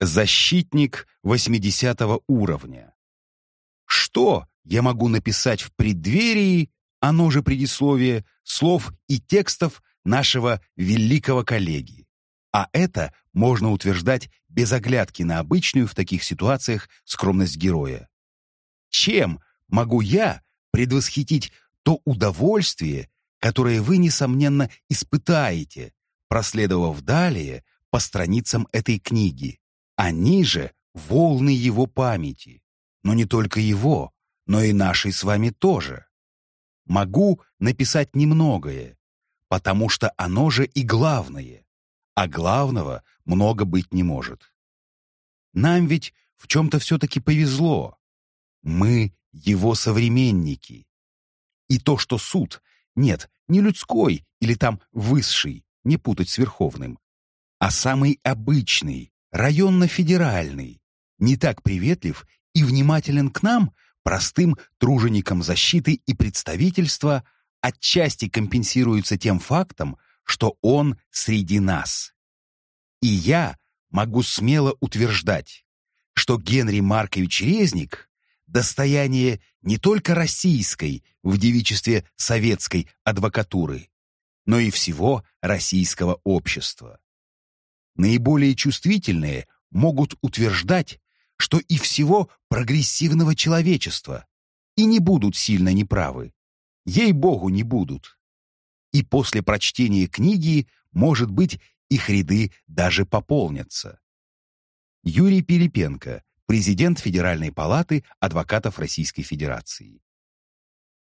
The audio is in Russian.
Защитник 80 уровня. Что я могу написать в преддверии, оно же предисловие, слов и текстов нашего великого коллеги? А это можно утверждать без оглядки на обычную в таких ситуациях скромность героя. Чем могу я предвосхитить то удовольствие, которое вы, несомненно, испытаете, проследовав далее по страницам этой книги? Они же волны его памяти. Но не только его, но и нашей с вами тоже. Могу написать немногое, потому что оно же и главное. А главного много быть не может. Нам ведь в чем-то все-таки повезло. Мы его современники. И то, что суд, нет, не людской или там высший, не путать с верховным, а самый обычный, районно-федеральный, не так приветлив и внимателен к нам, простым труженикам защиты и представительства, отчасти компенсируется тем фактом, что он среди нас. И я могу смело утверждать, что Генри Маркович Резник – достояние не только российской в девичестве советской адвокатуры, но и всего российского общества. Наиболее чувствительные могут утверждать, что и всего прогрессивного человечества, и не будут сильно неправы. Ей-богу, не будут. И после прочтения книги, может быть, их ряды даже пополнятся. Юрий Пилипенко, президент Федеральной палаты адвокатов Российской Федерации.